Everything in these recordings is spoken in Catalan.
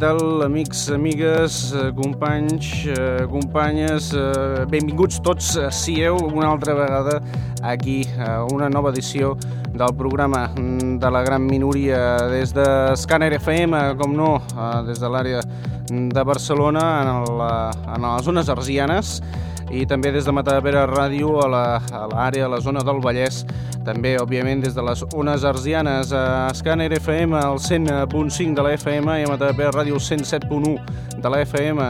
Tal, amics, amigues, eh, companys, eh, companyes? Eh, benvinguts tots, sieu una altra vegada aquí a una nova edició del programa de la gran minoria des de Scanner FM, com no, des de l'àrea de Barcelona, en, la, en les zones arsianes, i també des de Matadepera Ràdio a l'àrea, a la zona del Vallès, també, òbviament, des de les ones arsianes a Scanner FM al 100.5 de la FM i a Matapé Ràdio 107.1 de la FM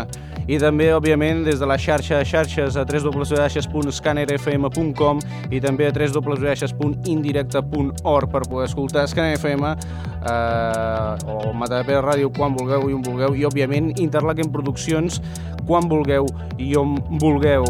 i també, òbviament, des de la xarxa de xarxes a www.scannerfm.com i també a www.indirecte.org per poder escoltar Scanner FM eh, o Matapé Ràdio quan vulgueu i on vulgueu i, òbviament, Interlaken Produccions quan vulgueu i on vulgueu.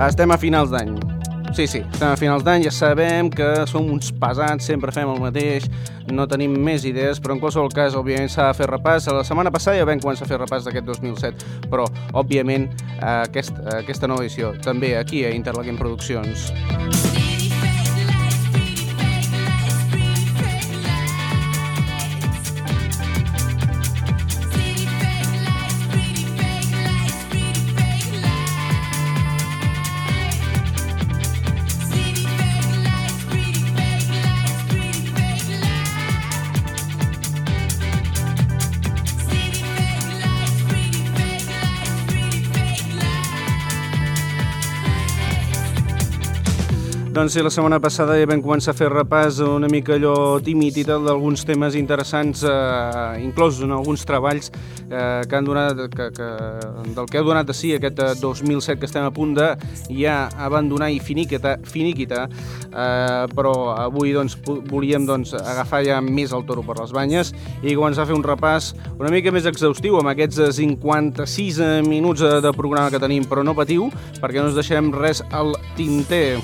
Estem a finals d'any. Sí, sí, estem a finals d'any, ja sabem que som uns pesats, sempre fem el mateix, no tenim més idees, però en qualsevol cas, òbviament, s'ha de fer repàs. La setmana passada ja vam començar a fer repàs d'aquest 2007, però, òbviament, aquest, aquesta nova edició també aquí a Interlaken Produccions. Sí. Doncs sí, la setmana passada ja vam començar a fer repàs una mica allò tímid i tal d'alguns temes interessants, eh, inclosos en alguns treballs eh, que han donat, que, que, del que ha donat a si aquest 2007 eh, que estem a punt de ja abandonar i finiquitar, finiquitar eh, però avui doncs, volíem doncs, agafar ja més el toro per les banyes i començar a fer un repàs una mica més exhaustiu amb aquests 56 minuts de programa que tenim, però no patiu, perquè no ens deixarem res al tinter.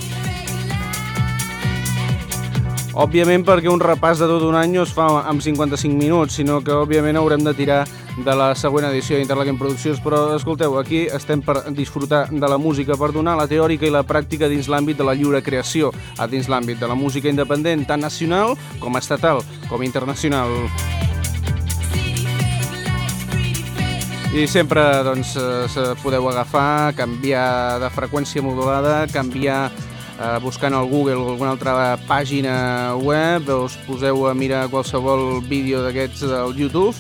Òbviament perquè un repàs de tot un any es fa amb 55 minuts, sinó que òbviament haurem de tirar de la següent edició d'Interlaken Produccions, però escolteu, aquí estem per disfrutar de la música, per donar la teòrica i la pràctica dins l'àmbit de la lliure creació, a dins l'àmbit de la música independent, tant nacional com estatal, com internacional. I sempre doncs, eh, podeu agafar, canviar de freqüència modulada, canviar eh, buscant al Google o alguna altra pàgina web, us poseu a mirar qualsevol vídeo d'aquests del YouTube,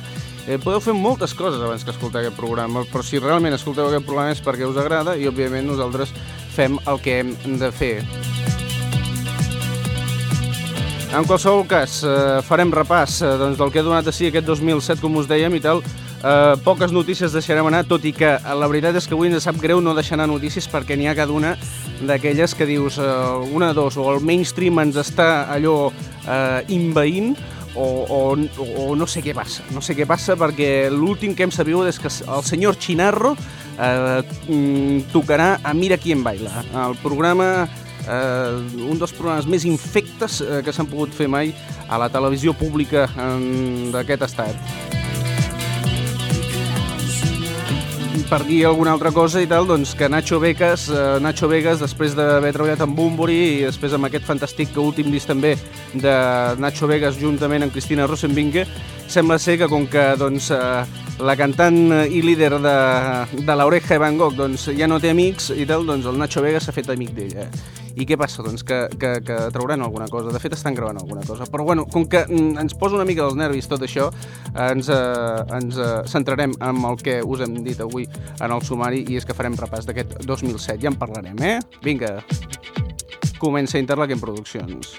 eh, podeu fer moltes coses abans que escoltar aquest programa, però si realment escolteu aquest programa és perquè us agrada i, òbviament, nosaltres fem el que hem de fer. En qualsevol cas, eh, farem repàs eh, doncs, del que ha donat a si aquest 2007, com us dèiem, i tal, Uh, poques notícies deixarem anar, tot i que la veritat és que avui ens sap greu no deixar anar notícies perquè n'hi ha cada una d'aquelles que dius uh, una, dos, o el mainstream ens està allò uh, inveint o, o, o no sé què passa. No sé què passa perquè l'últim que hem sabut és que el senyor Chinarro uh, tocarà a Mira qui en baila. El programa uh, un dels programes més infectes uh, que s'han pogut fer mai a la televisió pública d'aquest estat. Per dir alguna altra cosa i tal, doncs que Nacho Vegas, eh, Nacho Vegas després d'haver treballat amb Bumburi i després amb aquest fantàstic últim disc també de Nacho Vegas juntament amb Cristina Rosenvinge, sembla ser que com que doncs, eh, la cantant i líder de, de l'Oreja Van Gogh doncs, ja no té amics i tal, doncs el Nacho Vegas s'ha fet amic d'ella. I què passa? Doncs que, que, que trauran alguna cosa. De fet, estan gravant alguna cosa. Però, bueno, com que mm, ens posa una mica dels nervis tot això, ens, eh, ens eh, centrarem en el que us hem dit avui en el sumari i és que farem repàs d'aquest 2007. Ja en parlarem, eh? Vinga, comença Interlaken Produccions.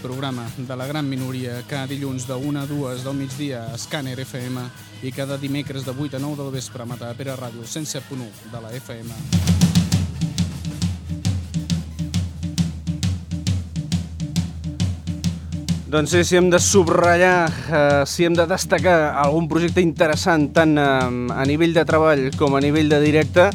programa de la gran minoria, cada dilluns de 1 a 2 del migdia a Scanner FM i cada dimecres de 8 a 9 del vespre a Matapera Ràdio 107.1 de la FM. Doncs sí, si hem de subratllar, eh, si hem de destacar algun projecte interessant tant eh, a nivell de treball com a nivell de directe,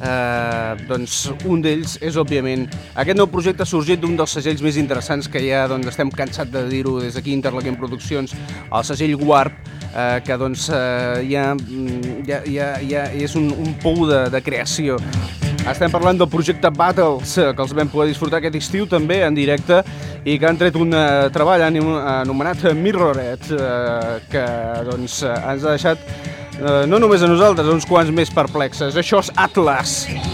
eh, doncs un d'ells és, òbviament, aquest nou projecte ha sorgit d'un dels segells més interessants que ja doncs, estem cansats de dir-ho des d'aquí, Interlaquem Produccions, el segell Warp, eh, que doncs, eh, ja, ja, ja, ja és un, un pou de, de creació. Estem parlant del projecte Battles, que els vam poder disfrutar aquest estiu també en directe i que han tret un uh, treball anomenat Mirrored, uh, que doncs, ens ha deixat uh, no només a nosaltres, uns quants més perplexes. Això és Atlas. Atlas.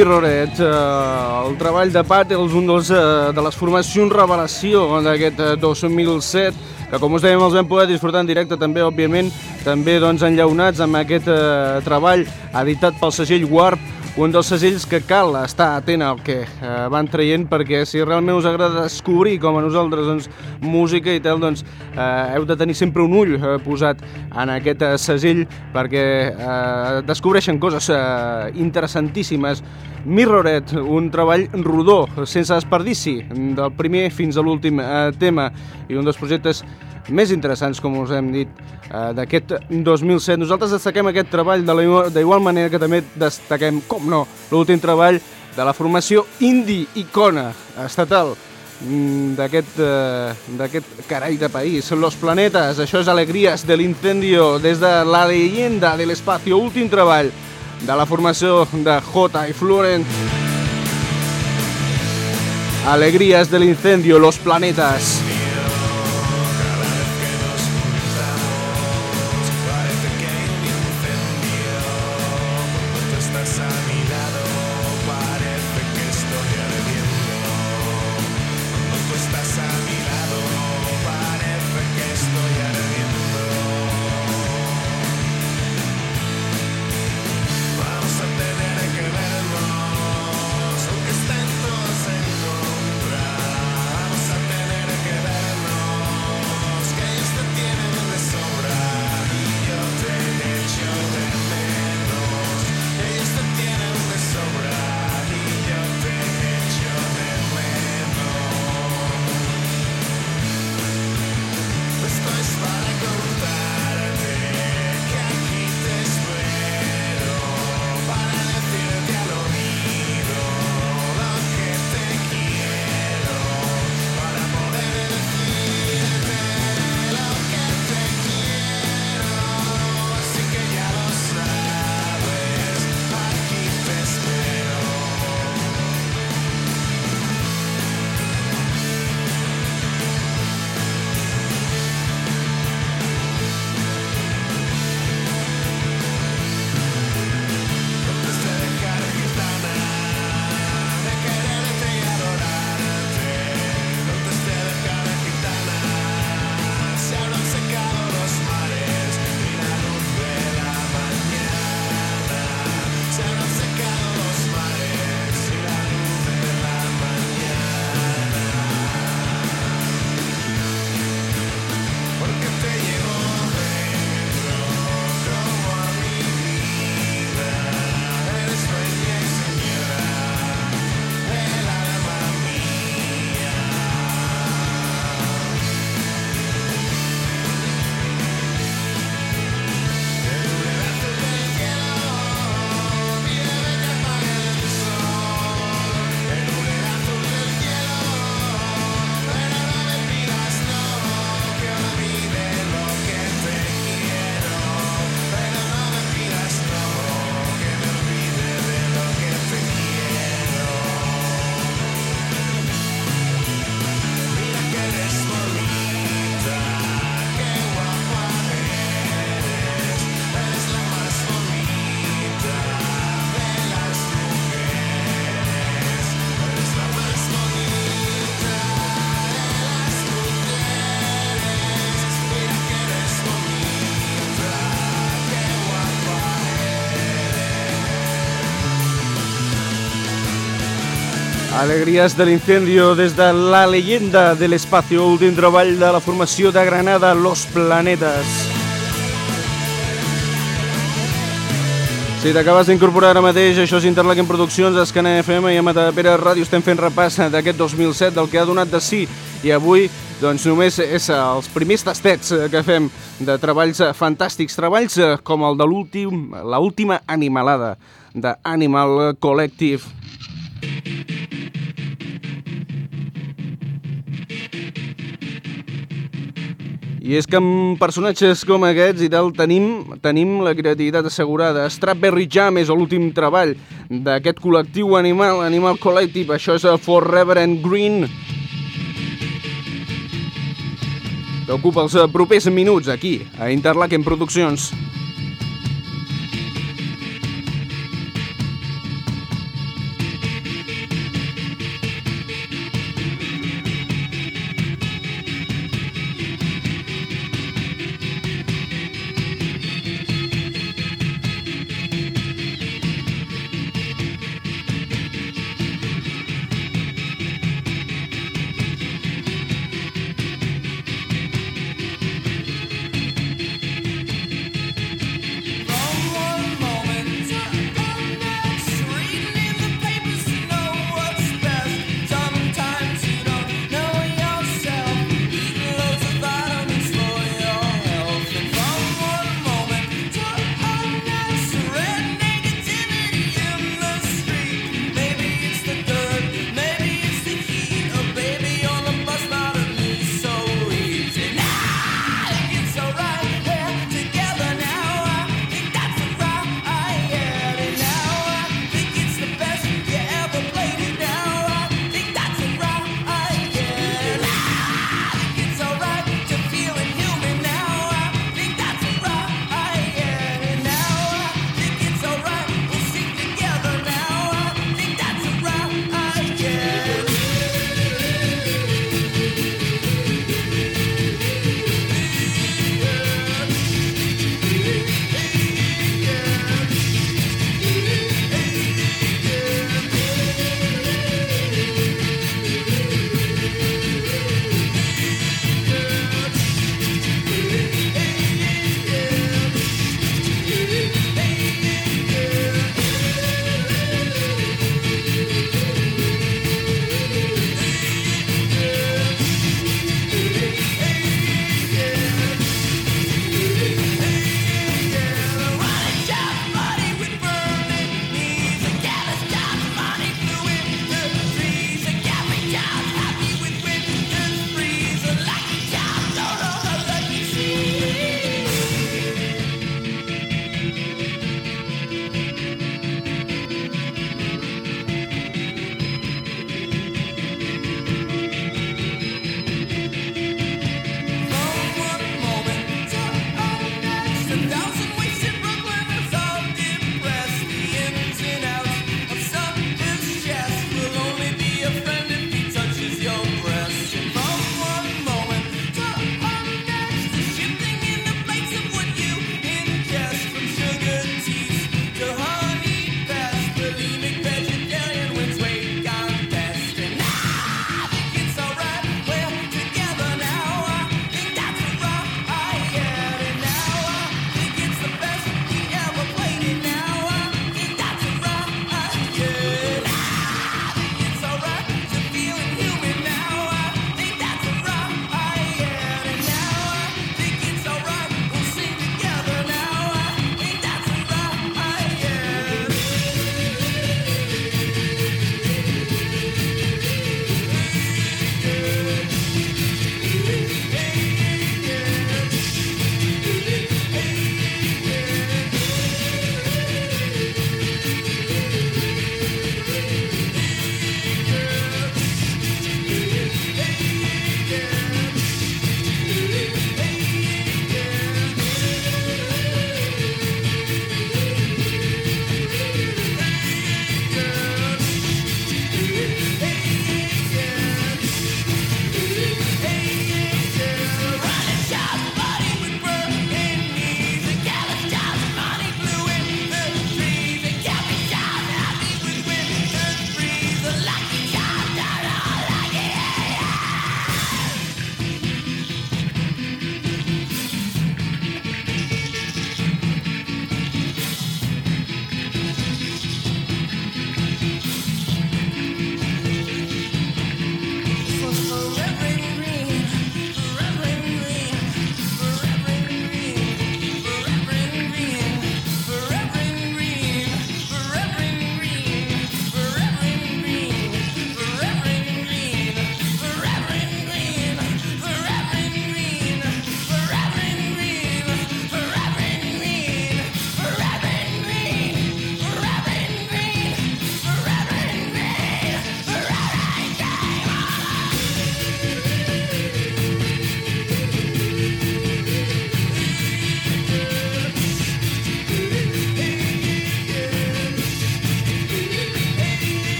Mirroret, eh, el treball de Patels, un dels, eh, de les formacions revelació d'aquest 2007, eh, que com us dèiem els vam poder disfrutar en directe també, òbviament, també doncs, enllaunats amb aquest eh, treball editat pel segell Warp, un dels segells que cal estar atent al que eh, van traient perquè si realment us agrada descobrir com a nosaltres doncs, música i tal, doncs eh, heu de tenir sempre un ull eh, posat en aquest eh, segell perquè eh, descobreixen coses eh, interessantíssimes. Mirroret, un treball rodó, sense desperdici, del primer fins a l'últim eh, tema i un dels projectes més interessants, com us hem dit, eh, d'aquest 2007. Nosaltres destaquem aquest treball d'igual manera que també destaquem, com no, l'últim treball de la formació Indie Icona estatal mm, d'aquest eh, de país. Los Planetes, això és Alegries de l'Incendio des de la leyenda de l'espacio, últim treball de la formació de J i Florent. Alegrías del incendio, los planetas. Alegries de l'incendio des de la leyenda de l'espacio, últim treball de la formació de Granada, Los Planetes. Si t'acabes d'incorporar ara mateix, això és Interlaken Produccions, Escana FM i a Matapera Ràdio estem fent repàs d'aquest 2007, del que ha donat de sí. I avui, doncs, només és els primers tastets que fem de treballs fantàstics, treballs com el de l'últim, l'última animalada d'Animal Collective. I és que amb personatges com aquests i tal tenim, tenim la creativitat assegurada. Strawberry Jam és l'últim treball d'aquest col·lectiu animal, Animal Collective. Això és Forever and Green. Que ocupa els propers minuts aquí, a Interlaken Produccions.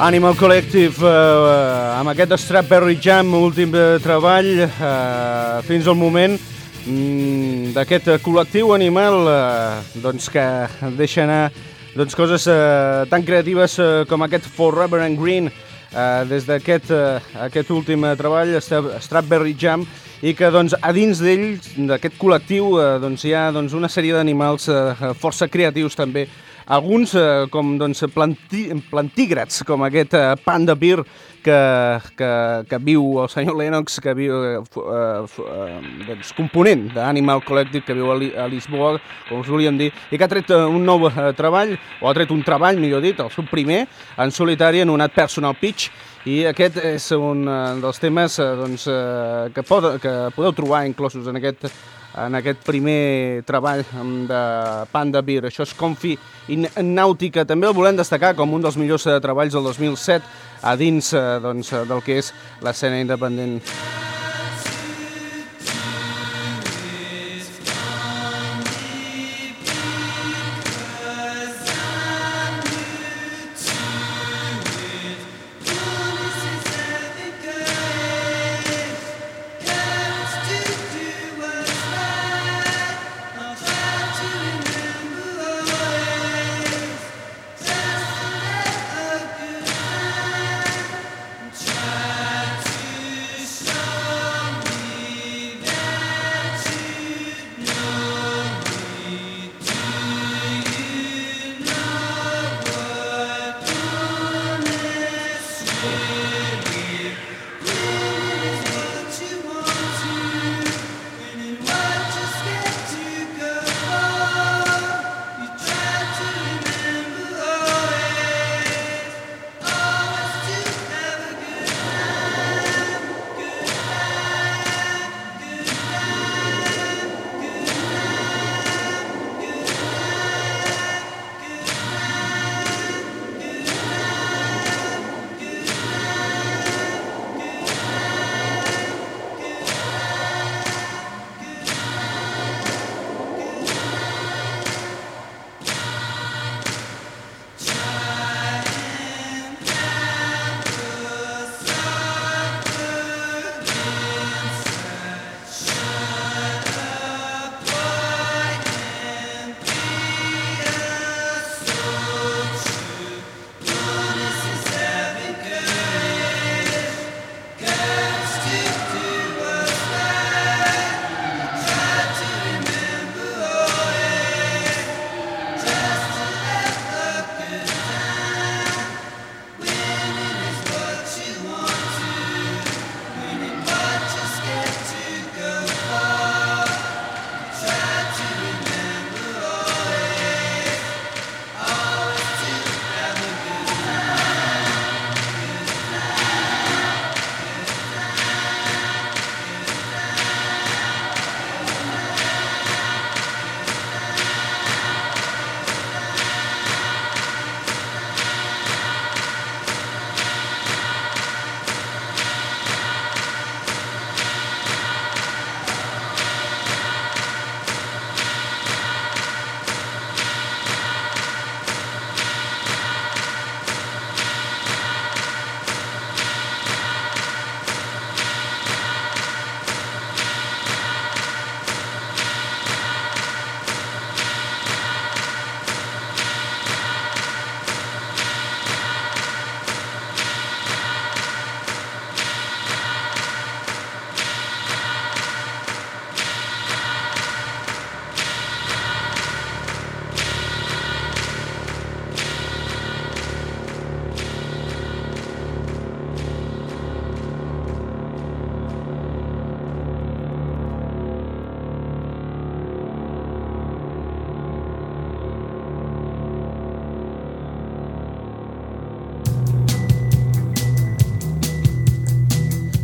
Animal Collective eh, amb aquest Strawberry Jam, últim de treball, eh, fins al moment mm, d'aquest col·lectiu animal eh, doncs que deixa anar doncs, coses eh, tan creatives eh, com aquest Forever and Green. Eh, des d'aquest eh, aquest últim eh, treball, Strawberry Jam, i que doncs, a dins d'ell, d'aquest col·lectiu, eh, doncs, hi ha doncs, una sèrie d'animals eh, força creatius també, alguns eh, com doncs, planti, plantígrads, com aquest eh, panda beer que, que, que viu el senyor Lennox, que viu eh, eh, doncs, component d'Animal Collective, que viu a, Li, a Lisboa, com us volíem dir, i que ha tret eh, un nou eh, treball, o ha tret un treball, millor dit, el seu primer, en solitari, anomenat Personal Pitch, i aquest és un eh, dels temes eh, doncs, eh, que, pod que podeu trobar inclosos en aquest en aquest primer treball de Panda Beer. Això és Confi in Nàutica. També el volem destacar com un dels millors eh, treballs del 2007 a dins eh, doncs, del que és l'escena independent.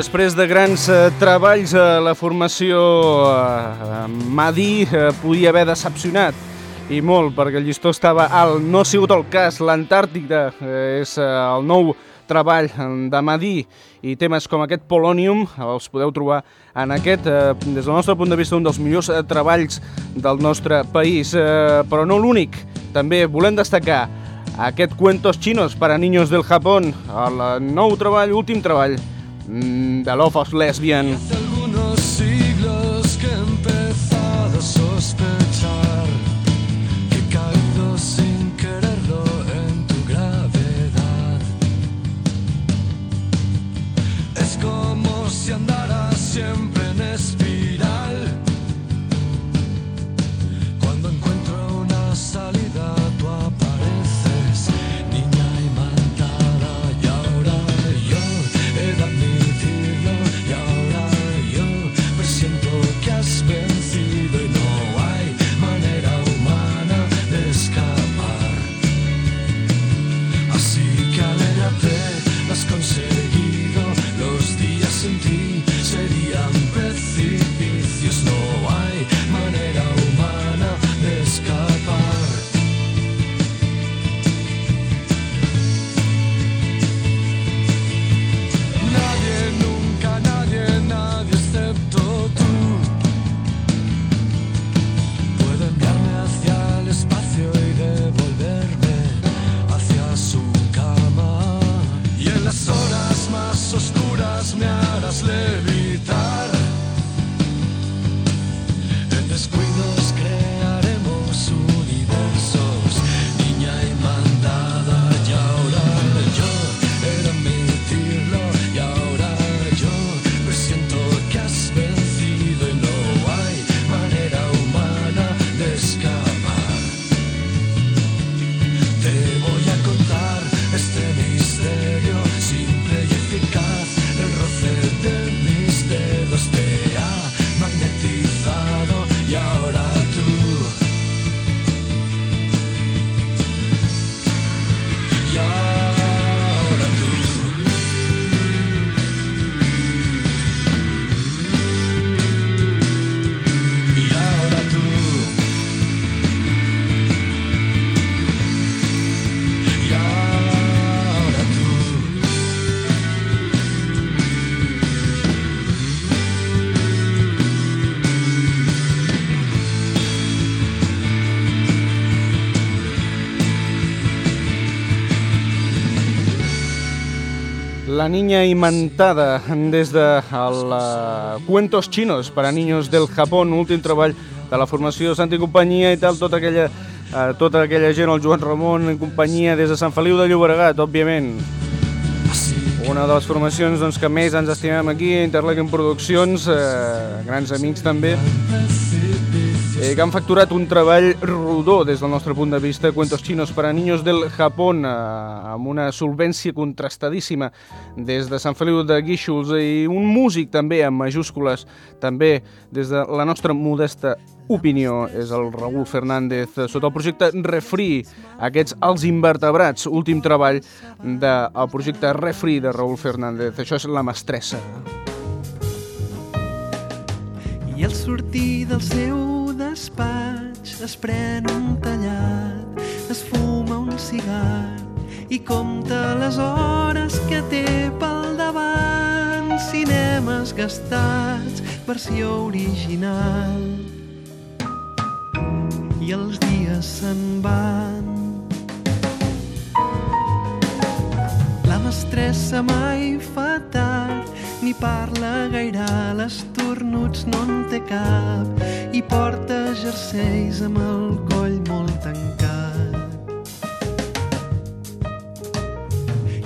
Després de grans eh, treballs, eh, la formació eh, eh Madi eh, podia haver decepcionat, i molt, perquè el llistó estava alt. No ha sigut el cas, l'Antàrtida eh, és eh, el nou treball eh, de Madí i temes com aquest Polonium els podeu trobar en aquest, eh, des del nostre punt de vista, un dels millors eh, treballs del nostre país, eh, però no l'únic. També volem destacar aquest Cuentos Chinos para Niños del Japón, el nou treball, últim treball Mm, de Love of Lesbian. Si La niña imantada des de el uh, Cuentos Chinos para niños del Japón, últim treball de la formació Santi i companyia i tal, tota aquella, uh, tota aquella gent, el Joan Ramon en companyia des de Sant Feliu de Llobregat, òbviament. Una de les formacions doncs, que més ens estimem aquí, Interlequim Produccions, eh, grans amics també, eh, que han facturat un treball rodó des del nostre punt de vista, Cuentos Chinos para Niños del Japón, eh, amb una solvència contrastadíssima des de Sant Feliu de Guíxols i un músic també amb majúscules, també des de la nostra modesta opinió és el Raúl Fernández eh, sota el projecte Refri, aquests Els Invertebrats, últim treball del projecte Refri de Raúl Fernández. Això és La Mestressa. I al sortir del seu despatx es pren un tallat, es fuma un cigar i compta les hores que té pel davant. Cinemes gastats, versió original. I els dies se'n van. La mestressa fa ni parla gaire, a les tornuts no en té cap i porta jerseis amb el coll molt tancat.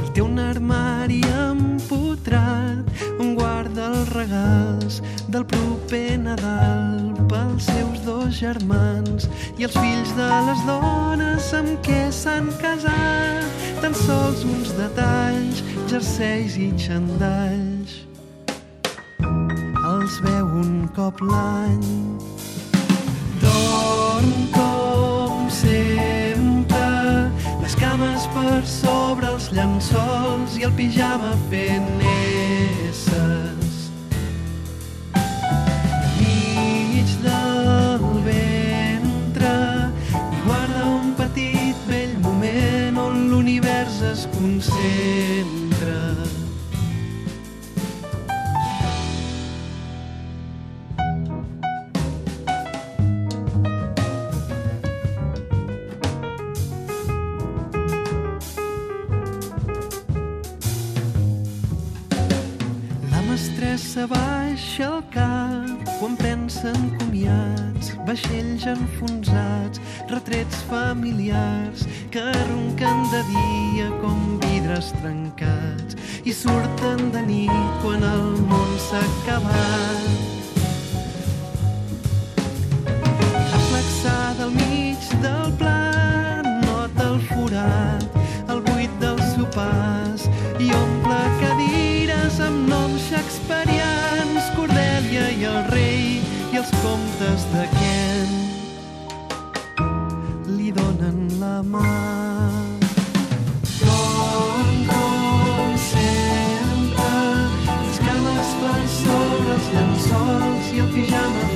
I té un armari empotrat on guarda els regals del proper Nadal pels seus dos germans i els fills de les dones amb què s'han casat. Tan sols uns detalls, jerseis i xandalls. Cop l'any. Dorm com sempre, les cames per sobre els llençols i el pijama fent esses. Mig del ventre i guarda un petit vell moment on l'univers es concentra. Baixa el cap quan pensa en comiats, vaixells enfonsats, retrets familiars que ronquen de dia com vidres trencats i surten de nit quan el món s'ha acabat. Reflexada al mig del plat, nota el forat, el buit dels sopars i els comtes de li donen la mà. Com, com sempre, les cames per sobre els llençols i el pijama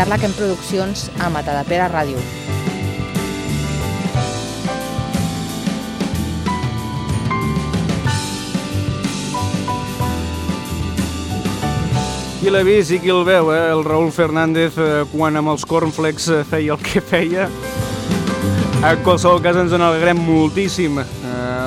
Interlaken Produccions a Matadepera Ràdio. Qui l'ha vist i qui el veu, eh? El Raúl Fernández, eh, quan amb els cornflakes eh, feia el que feia. En qualsevol cas ens en alegrem moltíssim eh,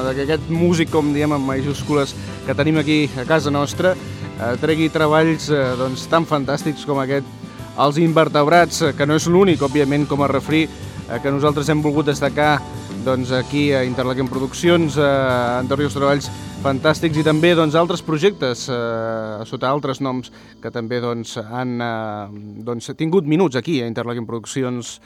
que aquest músic, com diem en majúscules, que tenim aquí a casa nostra, eh, tregui treballs eh, doncs, tan fantàstics com aquest Els invertebrats, eh, que no és l'únic, òbviament, com a refrí eh, que nosaltres hem volgut destacar doncs, aquí a Interlaken Produccions, eh, anteriors treballs fantàstics i també doncs, altres projectes eh, sota altres noms que també doncs, han eh, doncs, tingut minuts aquí a Interlaken Produccions.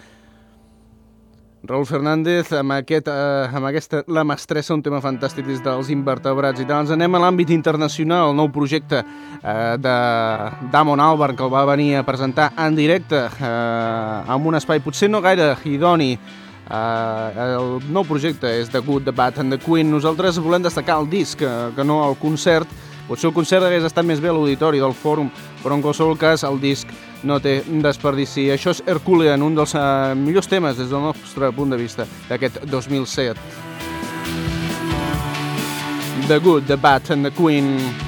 Raúl Fernández, amb, aquest, eh, amb aquesta La mestressa, un tema fantàstic des dels invertebrats i tal. Ens anem a l'àmbit internacional, el nou projecte eh, de Damon Albarn, que el va venir a presentar en directe eh, amb un espai potser no gaire idoni, Uh, el nou projecte és The Good, The Bad and The Queen. Nosaltres volem destacar el disc, que, que no el concert. Potser el concert hagués estat més bé a l'auditori del fòrum, però en qualsevol cas el disc no té desperdici. Això és Herculean, un dels uh, millors temes des del nostre punt de vista d'aquest 2007. The Good, The Bad and The Queen.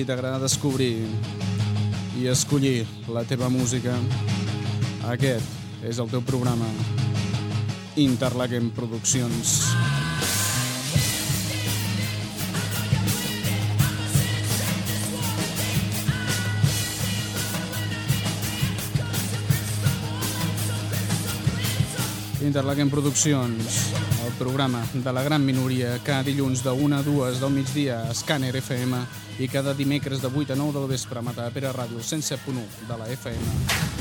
Si t'agrada descobrir i escollir la teva música, aquest és el teu programa. Interlaken Produccions. Interlaken Produccions, el programa de la gran minoria cada dilluns de 1 a 2 del migdia a Scanner FM i cada dimecres de 8 a 9 del vespre a Matapera Ràdio 107.1 de la FM.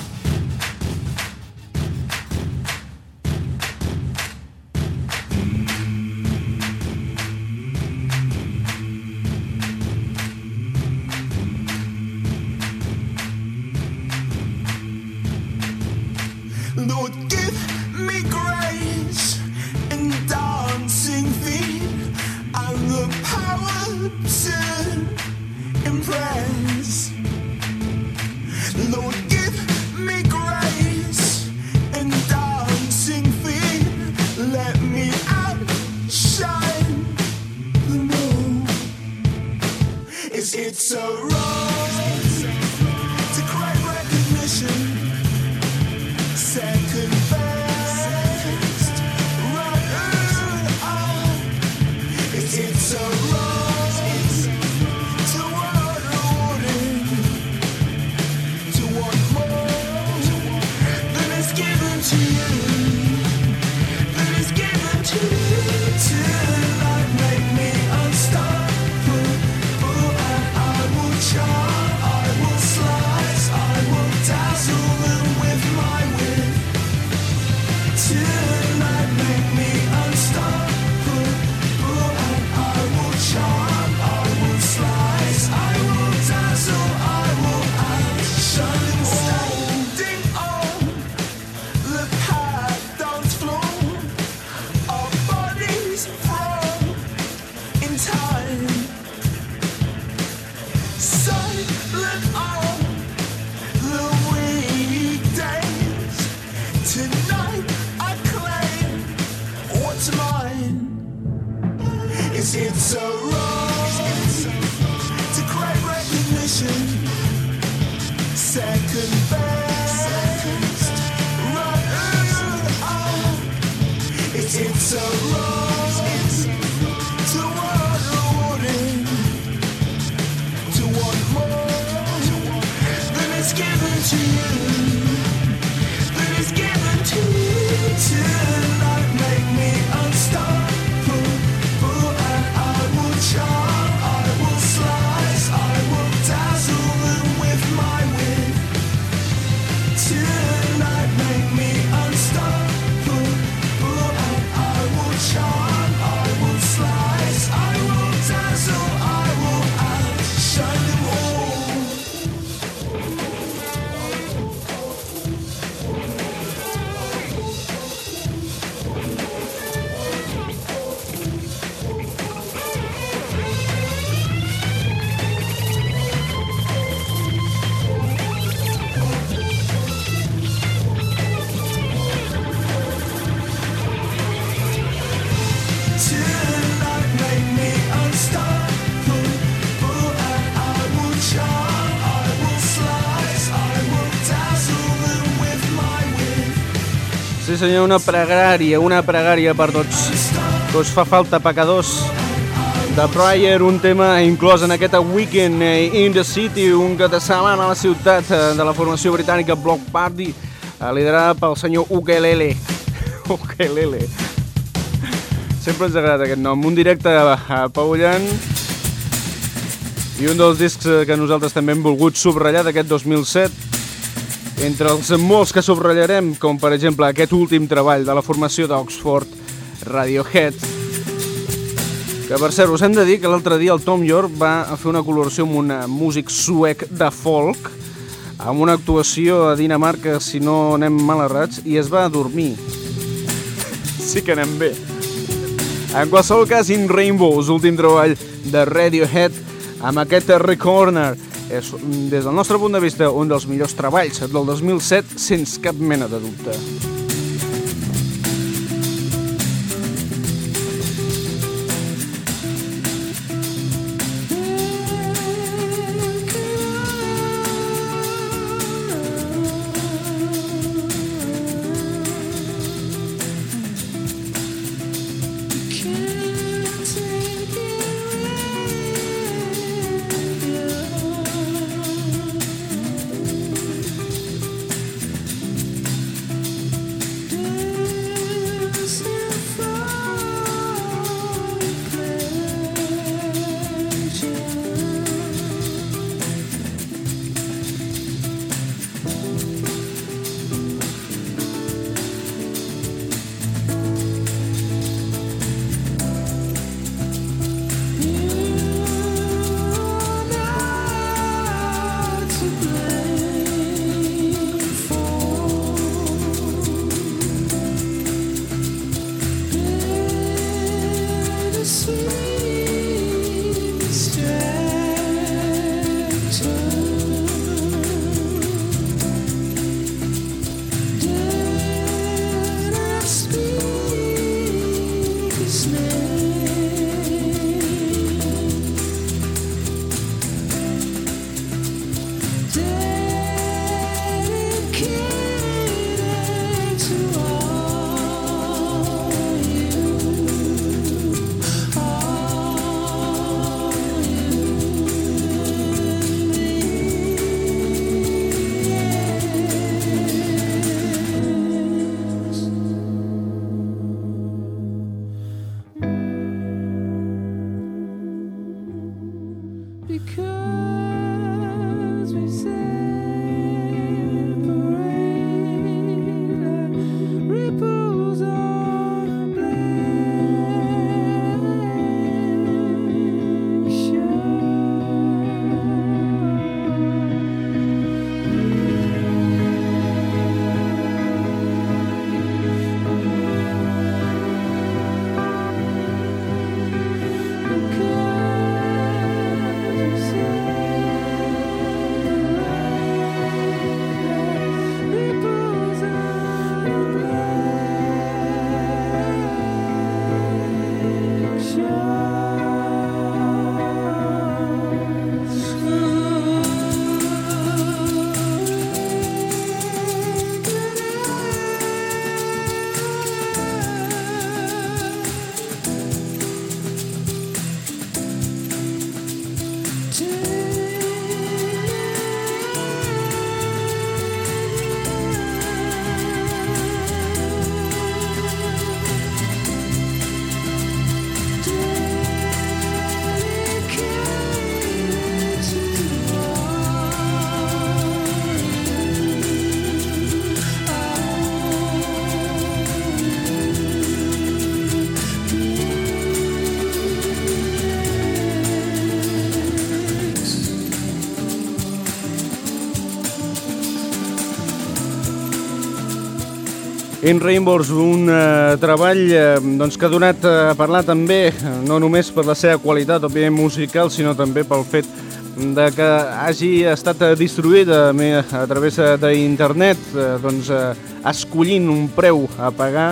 it's a wrong. Senyor, una pregària, una pregària per tots que us fa falta pecadors. The Prayer, un tema inclòs en aquest Weekend in the City, un cap de setmana a la ciutat eh, de la formació britànica Block Party, eh, liderada pel senyor Ukelele. Ukelele. Sempre ens agrada aquest nom. Un directe apabullant i un dels discs eh, que nosaltres també hem volgut subratllar d'aquest 2007 entre els molts que subratllarem, com per exemple aquest últim treball de la formació d'Oxford, Radiohead, que per cert us hem de dir que l'altre dia el Tom York va fer una col·laboració amb un músic suec de folk, amb una actuació a Dinamarca, si no anem mal errats, i es va a dormir. sí que anem bé. En qualsevol cas, In Rainbows, últim treball de Radiohead, amb aquest Recorner, és, des del nostre punt de vista, un dels millors treballs del 2007, sense cap mena de dubte. In Rainbows, un eh, treball eh, doncs, que ha donat a parlar també, eh, no només per la seva qualitat, òbviament, musical, sinó també pel fet de que hagi estat eh, distribuït a, través eh, d'internet, eh, doncs, eh, escollint un preu a pagar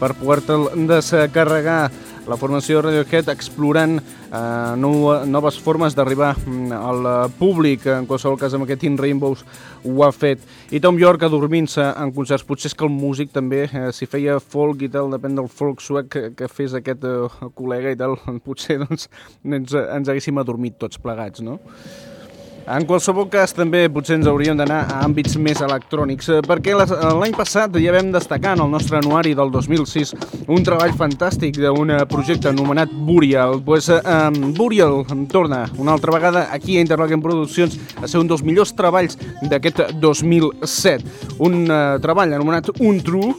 per poder-te'l descarregar la formació Radiohead explorant eh, nou, noves formes d'arribar mm, al eh, públic, en qualsevol cas amb aquest In Rainbows ho ha fet. I Tom York adormint-se en concerts, potser és que el músic també, eh, si feia folk i tal, depèn del folk suec que, que fes aquest eh, col·lega i tal, potser doncs, ens, ens haguéssim adormit tots plegats, no? En qualsevol cas, també potser ens hauríem d'anar a àmbits més electrònics, eh, perquè les- l'any passat ja vam destacar en el nostre anuari del 2006 un treball fantàstic d'un eh, projecte anomenat Burial. Pues, eh, um, Burial torna una altra vegada aquí a Interlaken Produccions a ser un dels millors treballs d'aquest 2007. Un eh, treball anomenat Un True,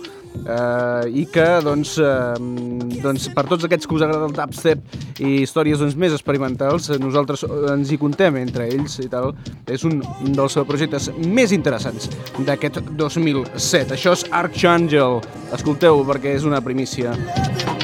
eh, i que doncs, eh, doncs, per tots aquests que us agrada el dubstep i històries doncs, més experimentals, eh, nosaltres ens hi contem entre ells i tal. És un dels projectes més interessants d'aquest 2007. Això és Archangel. Escolteu perquè és una primícia. Kissing,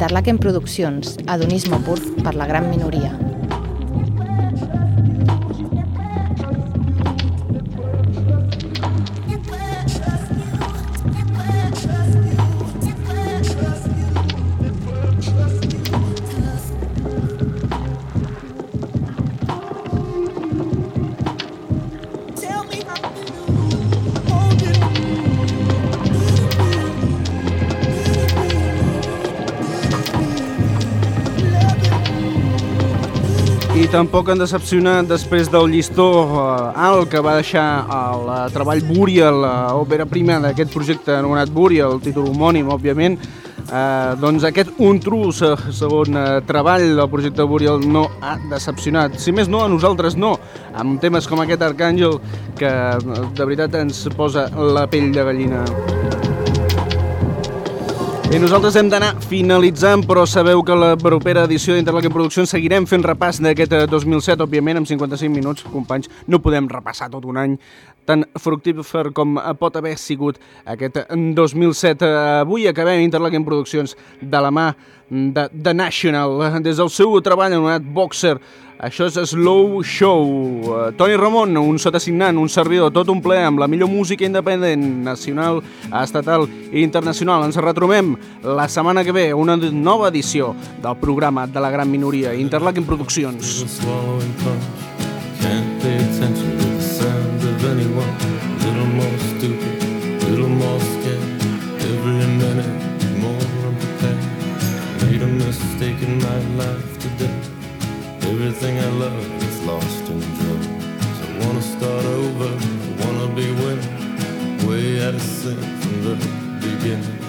Interlaken Produccions, adonisme pur per la gran minoria. Tampoc han decepcionat després del llistó eh, alt que va deixar el eh, treball Burial, l'òpera prima d'aquest projecte anomenat Burial, el títol homònim, òbviament. Eh, doncs aquest un tru se- segon eh, treball del projecte Burial no ha decepcionat. Si més no, a nosaltres no, amb temes com aquest Arcàngel que eh, de veritat ens posa la pell de gallina. I nosaltres hem d'anar finalitzant, però sabeu que la propera edició d'Interlaken Produccions seguirem fent repàs d'aquest eh, 2007, òbviament, amb 55 minuts, companys. No podem repassar tot un any tan fructífer com eh, pot haver sigut aquest 2007. Eh, Avui acabem Interlaken Produccions de la mà de The National, eh, des del seu treball anomenat Boxer. Això és Slow Show. Eh, Toni Ramon, un sotassignant, un servidor, tot un ple amb la millor música independent, nacional, estatal i internacional. Ens retrobem la setmana que ve, una nova edició del programa de la gran minoria, Interlaken Produccions. Can't my life today. Everything I love is lost in drugs. I wanna start over, I wanna be winning. Way out of sync from the beginning.